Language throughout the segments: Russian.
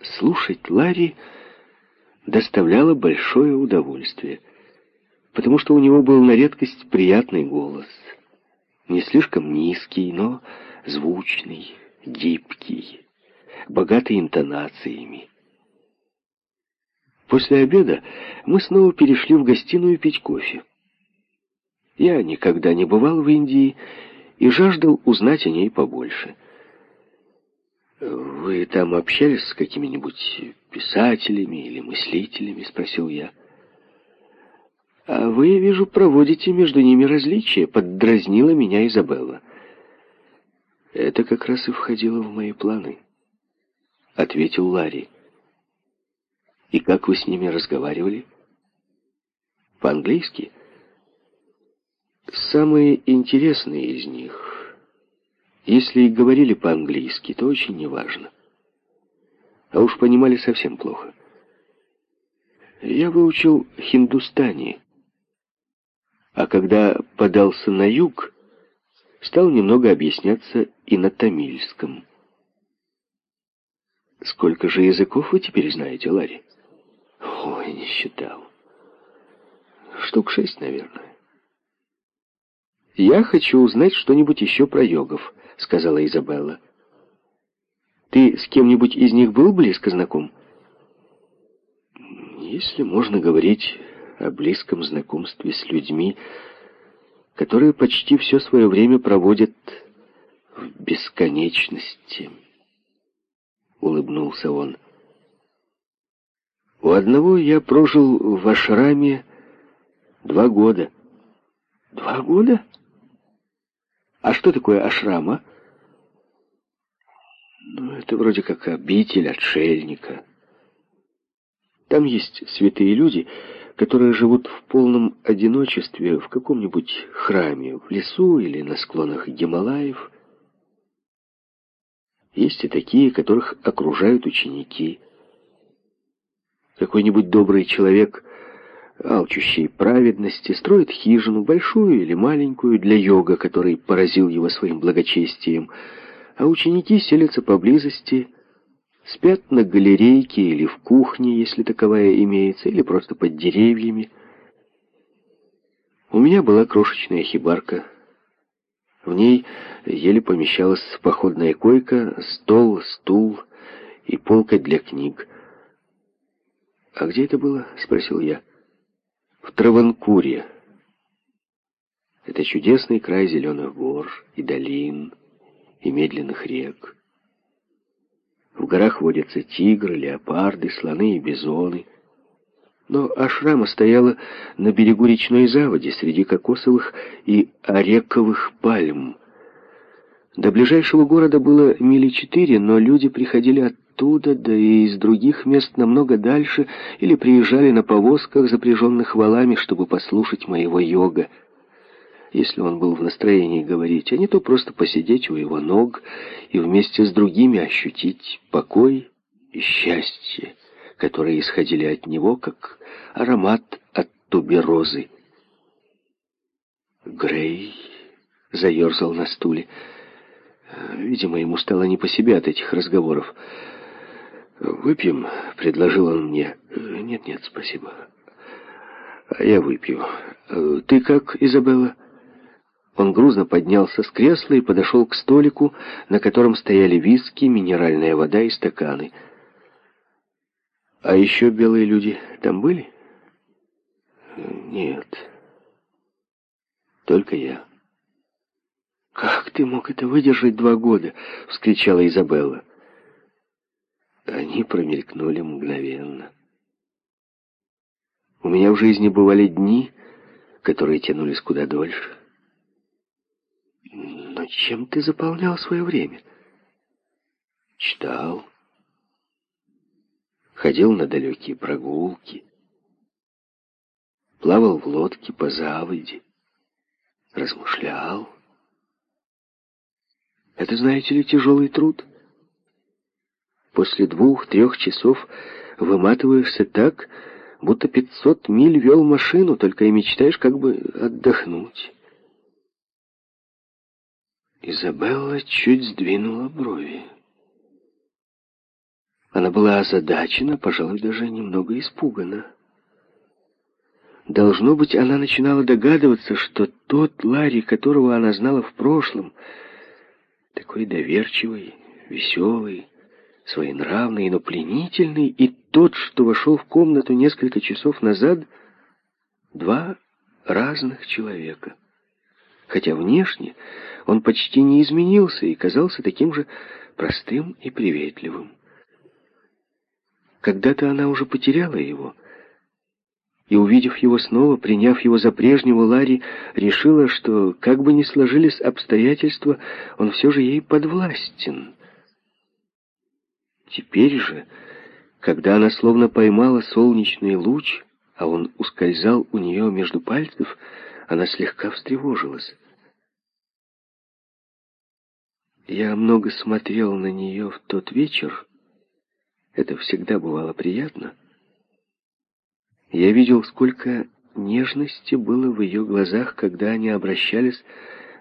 Слушать Ларри доставляло большое удовольствие, потому что у него был на редкость приятный голос. Не слишком низкий, но звучный, гибкий, богатый интонациями. После обеда мы снова перешли в гостиную пить кофе. Я никогда не бывал в Индии и жаждал узнать о ней побольше. «Вы там общались с какими-нибудь писателями или мыслителями?» — спросил я. «А вы, я вижу, проводите между ними различия», — поддразнила меня Изабелла. «Это как раз и входило в мои планы», — ответил Ларри. «И как вы с ними разговаривали?» «По-английски?» Самые интересные из них, если и говорили по-английски, то очень неважно. А уж понимали совсем плохо. Я выучил хиндустани, а когда подался на юг, стал немного объясняться и на тамильском. Сколько же языков вы теперь знаете, Ларри? Ой, не считал. Штук шесть, наверное. «Я хочу узнать что-нибудь еще про йогов», — сказала Изабелла. «Ты с кем-нибудь из них был близко знаком?» «Если можно говорить о близком знакомстве с людьми, которые почти все свое время проводят в бесконечности», — улыбнулся он. «У одного я прожил в Ашраме два года». «Два года?» А что такое ашрама? Ну, это вроде как обитель отшельника. Там есть святые люди, которые живут в полном одиночестве в каком-нибудь храме, в лесу или на склонах Гималаев. Есть и такие, которых окружают ученики. Какой-нибудь добрый человек алчущий праведности, строит хижину, большую или маленькую, для йога, который поразил его своим благочестием, а ученики селятся поблизости, спят на галерейке или в кухне, если таковая имеется, или просто под деревьями. У меня была крошечная хибарка. В ней еле помещалась походная койка, стол, стул и полка для книг. «А где это было?» — спросил я Траванкуре. Это чудесный край зеленых гор и долин, и медленных рек. В горах водятся тигры, леопарды, слоны и бизоны. Но ашрама стояла на берегу речной заводи среди кокосовых и орековых пальм. До ближайшего города было мили четыре, но люди приходили от оттуда, да и из других мест намного дальше, или приезжали на повозках, запряженных валами, чтобы послушать моего йога. Если он был в настроении говорить, а не то просто посидеть у его ног и вместе с другими ощутить покой и счастье, которые исходили от него, как аромат от туберозы. Грей заерзал на стуле. Видимо, ему стало не по себе от этих разговоров. «Выпьем?» — предложил он мне. «Нет-нет, спасибо. А я выпью. Ты как, Изабелла?» Он грузно поднялся с кресла и подошел к столику, на котором стояли виски, минеральная вода и стаканы. «А еще белые люди там были?» «Нет. Только я». «Как ты мог это выдержать два года?» — вскричала Изабелла. Они промелькнули мгновенно. У меня в жизни бывали дни, которые тянулись куда дольше. Но чем ты заполнял свое время? Читал. Ходил на далекие прогулки. Плавал в лодке по заводе. Размышлял. Это, знаете ли, тяжелый труд — После двух-трех часов выматываешься так, будто пятьсот миль вел машину, только и мечтаешь как бы отдохнуть. Изабелла чуть сдвинула брови. Она была озадачена, пожалуй, даже немного испугана. Должно быть, она начинала догадываться, что тот Ларри, которого она знала в прошлом, такой доверчивый, веселый, своенравный, но пленительный, и тот, что вошел в комнату несколько часов назад, два разных человека. Хотя внешне он почти не изменился и казался таким же простым и приветливым. Когда-то она уже потеряла его — и, увидев его снова, приняв его за прежнего, Ларри решила, что, как бы ни сложились обстоятельства, он все же ей подвластен. Теперь же, когда она словно поймала солнечный луч, а он ускользал у нее между пальцев, она слегка встревожилась. Я много смотрел на нее в тот вечер. Это всегда бывало приятно. Я видел, сколько нежности было в ее глазах, когда они обращались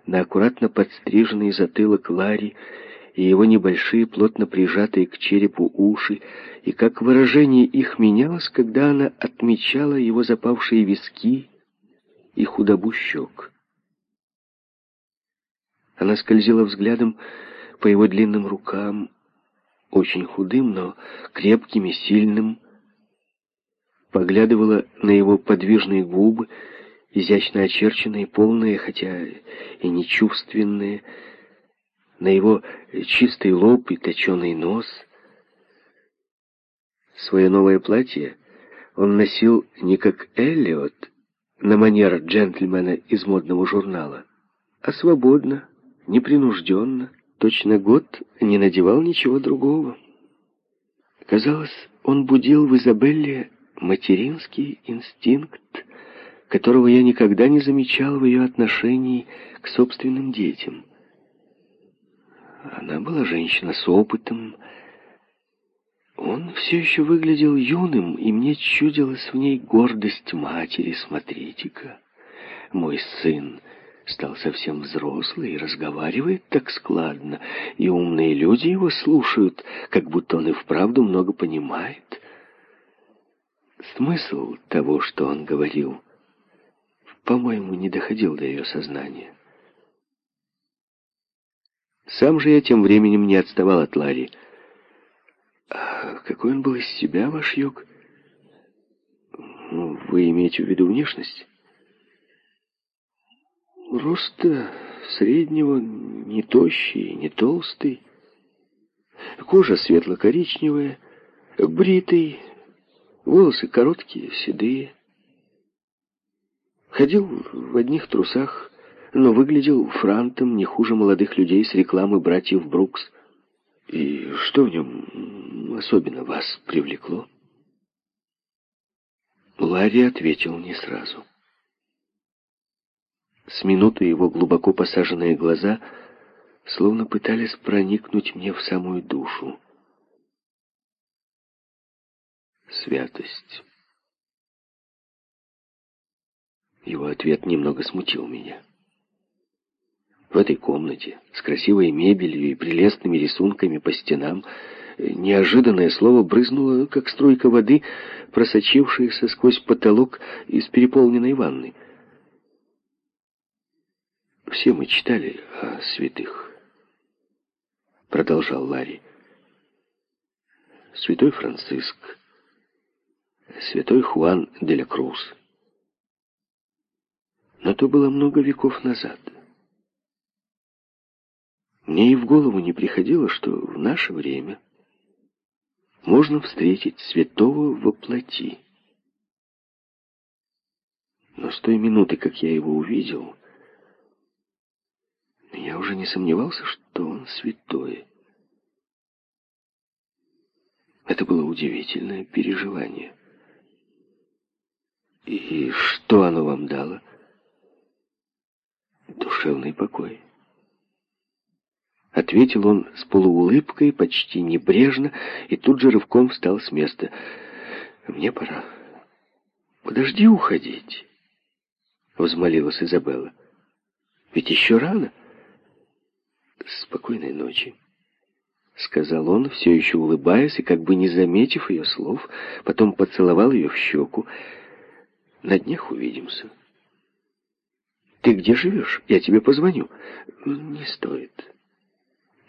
на аккуратно подстриженный затылок Ларри и его небольшие, плотно прижатые к черепу уши, и как выражение их менялось, когда она отмечала его запавшие виски и худобу щек. Она скользила взглядом по его длинным рукам, очень худым, но крепким и сильным, поглядывала на его подвижные губы, изящно очерченные, полные, хотя и нечувственные, на его чистый лоб и точеный нос. Свое новое платье он носил не как Эллиот, на манер джентльмена из модного журнала, а свободно, непринужденно, точно год не надевал ничего другого. Казалось, он будил в Изабелле материнский инстинкт, которого я никогда не замечал в ее отношении к собственным детям. Она была женщина с опытом. Он все еще выглядел юным, и мне чудилась в ней гордость матери. Смотрите-ка, мой сын стал совсем взрослый и разговаривает так складно, и умные люди его слушают, как будто он и вправду много понимает. Смысл того, что он говорил, по-моему, не доходил до ее сознания. Сам же я тем временем не отставал от Ларри. Какой он был из себя, ваш юг? Ну, вы имеете в виду внешность? Роста среднего, не тощий, не толстый. Кожа светло-коричневая, бритый, Волосы короткие, седые. Ходил в одних трусах, но выглядел франтом не хуже молодых людей с рекламы братьев Брукс. И что в нем особенно вас привлекло? Ларри ответил не сразу. С минуты его глубоко посаженные глаза словно пытались проникнуть мне в самую душу святость. Его ответ немного смутил меня. В этой комнате, с красивой мебелью и прелестными рисунками по стенам, неожиданное слово брызнуло, как струйка воды, просочившаяся сквозь потолок из переполненной ванны. «Все мы читали о святых», — продолжал Ларри. «Святой Франциск, святой Хуан де ля Круз. Но то было много веков назад. Мне и в голову не приходило, что в наше время можно встретить святого во плоти. Но с той минуты, как я его увидел, я уже не сомневался, что он святой. Это было удивительное переживание. И что оно вам дало? Душевный покой. Ответил он с полуулыбкой, почти небрежно, и тут же рывком встал с места. «Мне пора. Подожди уходить», — взмолилась Изабелла. «Ведь еще рано». «Спокойной ночи», — сказал он, все еще улыбаясь и как бы не заметив ее слов, потом поцеловал ее в щеку. «На днях увидимся». «Ты где живешь? Я тебе позвоню». «Не стоит.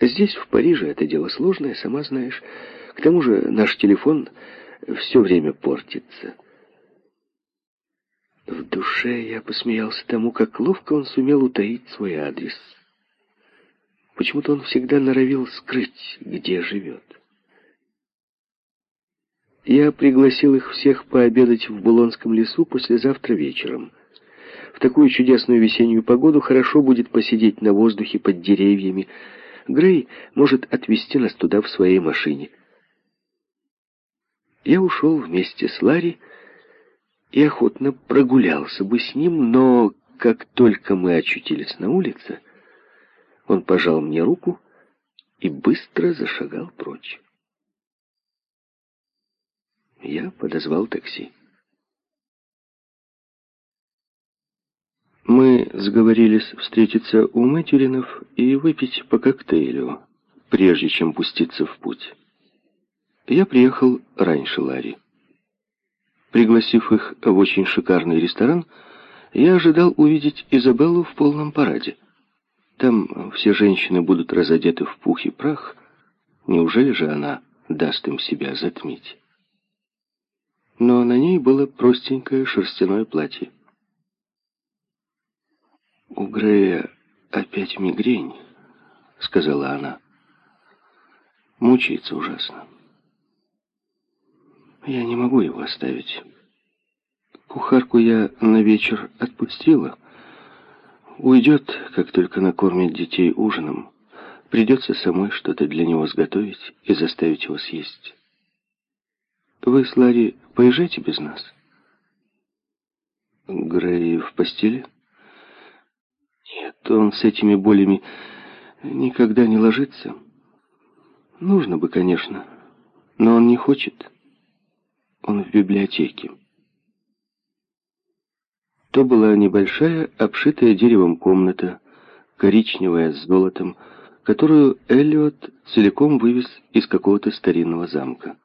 Здесь, в Париже, это дело сложное, сама знаешь. К тому же наш телефон все время портится». В душе я посмеялся тому, как ловко он сумел утаить свой адрес. Почему-то он всегда норовил скрыть, где живет. Я пригласил их всех пообедать в Булонском лесу послезавтра вечером. В такую чудесную весеннюю погоду хорошо будет посидеть на воздухе под деревьями. Грей может отвезти нас туда в своей машине. Я ушел вместе с Ларри, и охотно прогулялся бы с ним, но как только мы очутились на улице, он пожал мне руку и быстро зашагал прочь. Я подозвал такси. Мы сговорились встретиться у Мэтюринов и выпить по коктейлю, прежде чем пуститься в путь. Я приехал раньше Ларри. Пригласив их в очень шикарный ресторан, я ожидал увидеть Изабеллу в полном параде. Там все женщины будут разодеты в пух и прах. Неужели же она даст им себя затмить? Но на ней было простенькое шерстяное платье. «У Грея опять мигрень», — сказала она. «Мучается ужасно». Я не могу его оставить. Кухарку я на вечер отпустила. Уйдет, как только накормит детей ужином. Придется самой что-то для него сготовить и заставить его съесть. Вы с Ларри поезжайте без нас? Грей в постели? Нет, он с этими болями никогда не ложится. Нужно бы, конечно, но он не хочет. Он в библиотеке. То была небольшая, обшитая деревом комната, коричневая с золотом, которую Эллиот целиком вывез из какого-то старинного замка.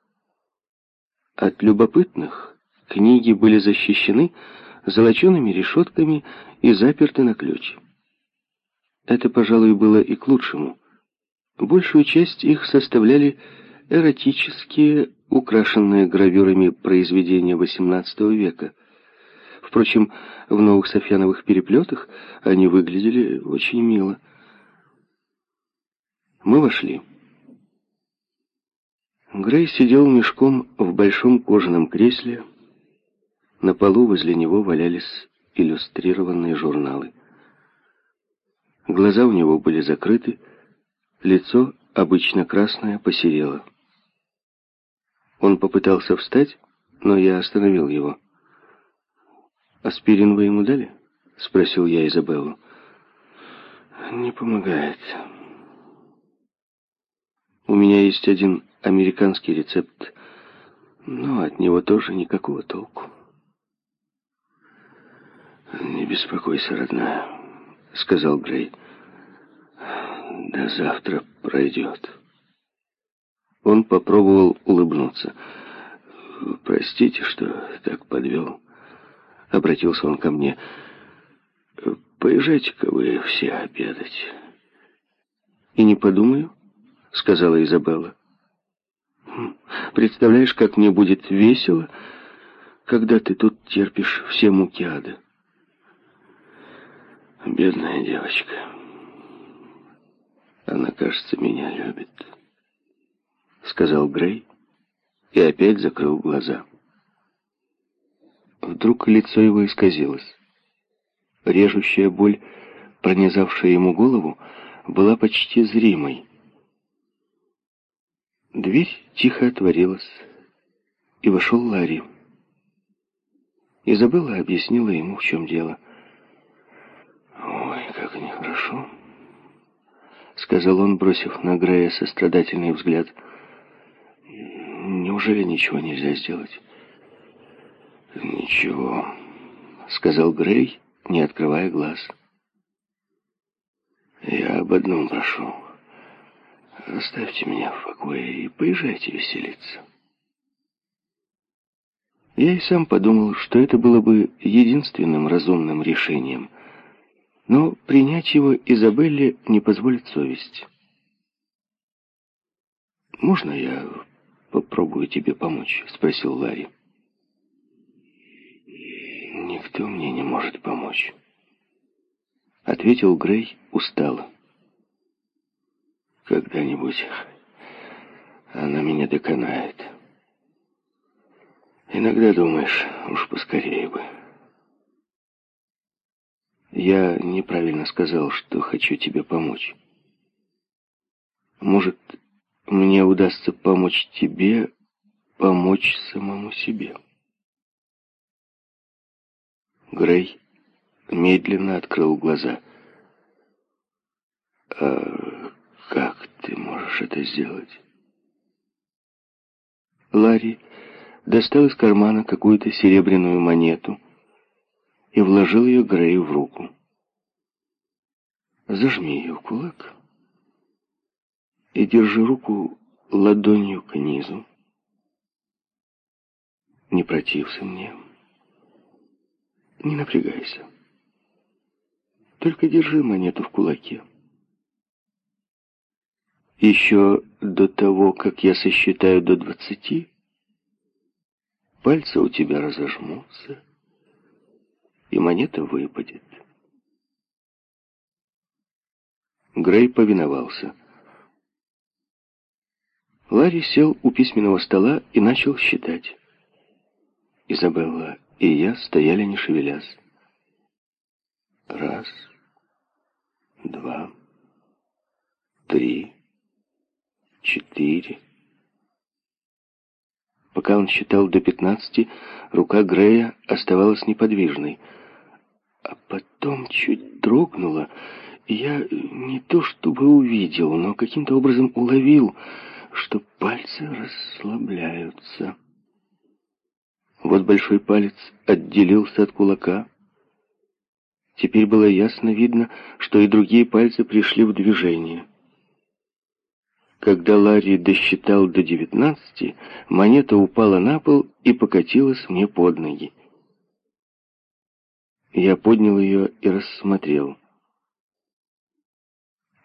От любопытных книги были защищены золочеными решетками и заперты на ключ. Это, пожалуй, было и к лучшему. Большую часть их составляли эротические украшенные гравюрами произведения XVIII века. Впрочем, в новых софьяновых переплетах они выглядели очень мило. Мы вошли. Грей сидел мешком в большом кожаном кресле. На полу возле него валялись иллюстрированные журналы. Глаза у него были закрыты, лицо, обычно красное, посерело. Он попытался встать, но я остановил его. «Аспирин вы ему дали?» — спросил я Изабеллу. «Не помогает. У меня есть один американский рецепт, но от него тоже никакого толку». «Не беспокойся, родная», — сказал Грей. «До завтра пройдет». Он попробовал улыбнуться. «Простите, что так подвел». Обратился он ко мне. «Поезжайте-ка вы все обедать». «И не подумаю», — сказала Изабелла. «Хм, «Представляешь, как мне будет весело, когда ты тут терпишь все муки ада». «Бедная девочка. Она, кажется, меня любит». — сказал Грей и опять закрыл глаза. Вдруг лицо его исказилось. Режущая боль, пронизавшая ему голову, была почти зримой. Дверь тихо отворилась, и вошел Ларри. Изабелла объяснила ему, в чем дело. «Ой, как нехорошо», — сказал он, бросив на Грея сострадательный взгляд — Неужели ничего нельзя сделать? Ничего, сказал Грей, не открывая глаз. Я об одном прошу. Оставьте меня в покое и поезжайте веселиться. Я и сам подумал, что это было бы единственным разумным решением, но принять его Изабелле не позволит совесть. «Можно я попробую тебе помочь?» — спросил Ларри. «Никто мне не может помочь», — ответил Грей устало. «Когда-нибудь она меня доконает». Иногда думаешь, уж поскорее бы. Я неправильно сказал, что хочу тебе помочь. Может, мне удастся помочь тебе помочь самому себе. Грей медленно открыл глаза. «А как ты можешь это сделать?» Ларри достал из кармана какую-то серебряную монету и вложил ее Грею в руку. Зажми ее в кулак и держи руку ладонью к низу. Не протився мне. Не напрягайся. Только держи монету в кулаке. Еще до того, как я сосчитаю до двадцати, Пальцы у тебя разожмутся, и монета выпадет. Грей повиновался. Ларри сел у письменного стола и начал считать. Изабелла и я стояли не шевелясь. Раз, два, три, четыре, Пока он считал до пятнадцати, рука Грея оставалась неподвижной. А потом чуть дрогнула, и я не то чтобы увидел, но каким-то образом уловил, что пальцы расслабляются. Вот большой палец отделился от кулака. Теперь было ясно видно, что и другие пальцы пришли в движение. Когда Ларри досчитал до девятнадцати, монета упала на пол и покатилась мне под ноги. Я поднял ее и рассмотрел.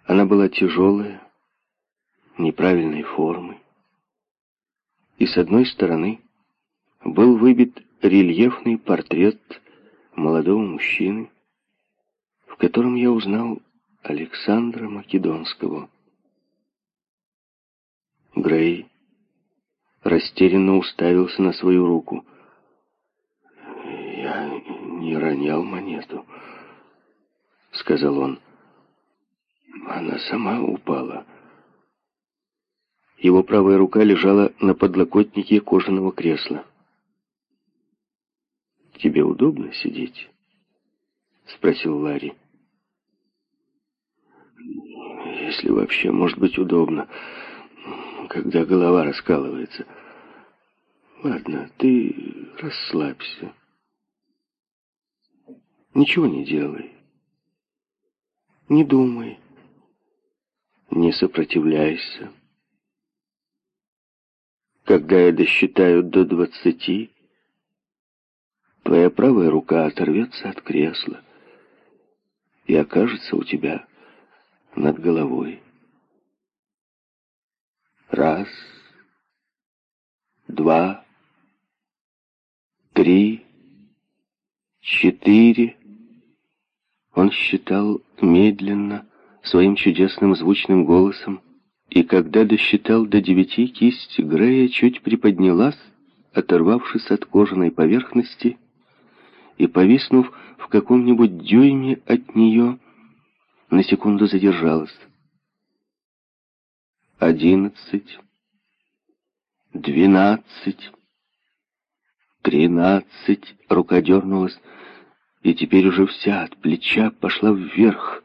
Она была тяжелая, неправильной формы. И с одной стороны был выбит рельефный портрет молодого мужчины, в котором я узнал Александра Македонского. Грей растерянно уставился на свою руку. «Я не ронял монету», — сказал он. «Она сама упала». Его правая рука лежала на подлокотнике кожаного кресла. «Тебе удобно сидеть?» — спросил Ларри. «Если вообще может быть удобно», когда голова раскалывается. Ладно, ты расслабься. Ничего не делай. Не думай. Не сопротивляйся. Когда я досчитаю до двадцати, твоя правая рука оторвется от кресла и окажется у тебя над головой. Раз, два, три, четыре. Он считал медленно, своим чудесным звучным голосом, и когда досчитал до девяти, кисть Грея чуть приподнялась, оторвавшись от кожаной поверхности, и, повиснув в каком-нибудь дюйме от нее, на секунду задержалась одиннадцать, двенадцать, тринадцать. Рука дернулась, и теперь уже вся от плеча пошла вверх.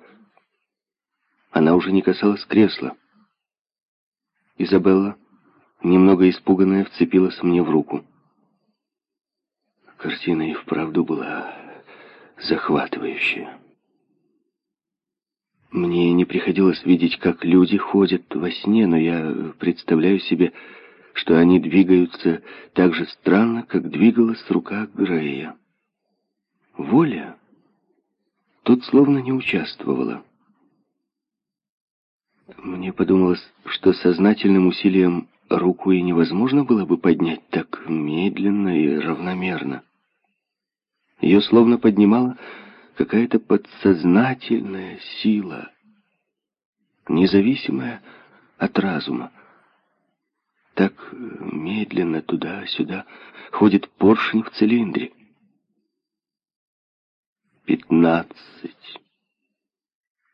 Она уже не касалась кресла. Изабелла, немного испуганная, вцепилась мне в руку. Картина и вправду была захватывающая. Мне не приходилось видеть, как люди ходят во сне, но я представляю себе, что они двигаются так же странно, как двигалась рука Грея. Воля тут словно не участвовала. Мне подумалось, что сознательным усилием руку и невозможно было бы поднять так медленно и равномерно. Ее словно поднимала какая-то подсознательная сила, независимая от разума. Так медленно туда-сюда ходит поршень в цилиндре. Пятнадцать,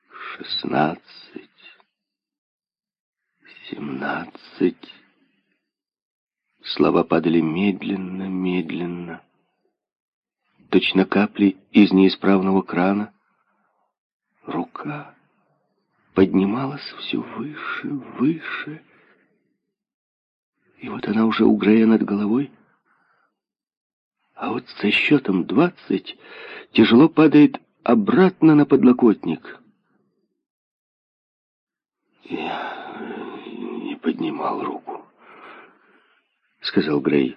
шестнадцать, семнадцать. Слова падали медленно, медленно. Точно капли из неисправного крана. Рука поднималась все выше, выше. И вот она уже у Грея над головой. А вот со счетом двадцать тяжело падает обратно на подлокотник. Я не поднимал руку сказал Грей.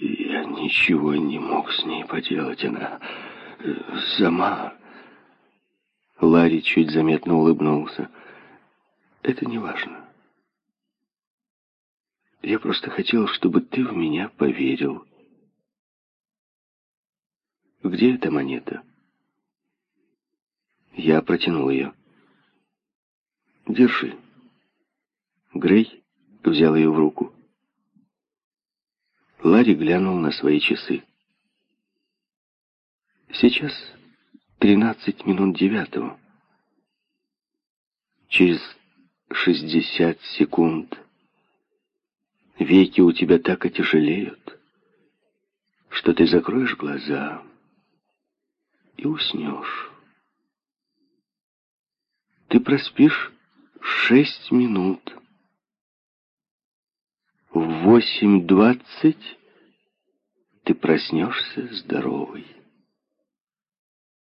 Я ничего не мог с ней поделать. Она сама... Ларри чуть заметно улыбнулся. Это не важно. Я просто хотел, чтобы ты в меня поверил. Где эта монета? Я протянул ее. Держи. Грей взял ее в руку. Ларри глянул на свои часы. Сейчас тринадцать минут девятого. Через шестьдесят секунд веки у тебя так отяжелеют, что ты закроешь глаза и уснешь. Ты проспишь шесть минут в восемь двадцать ты проснешься здоровый.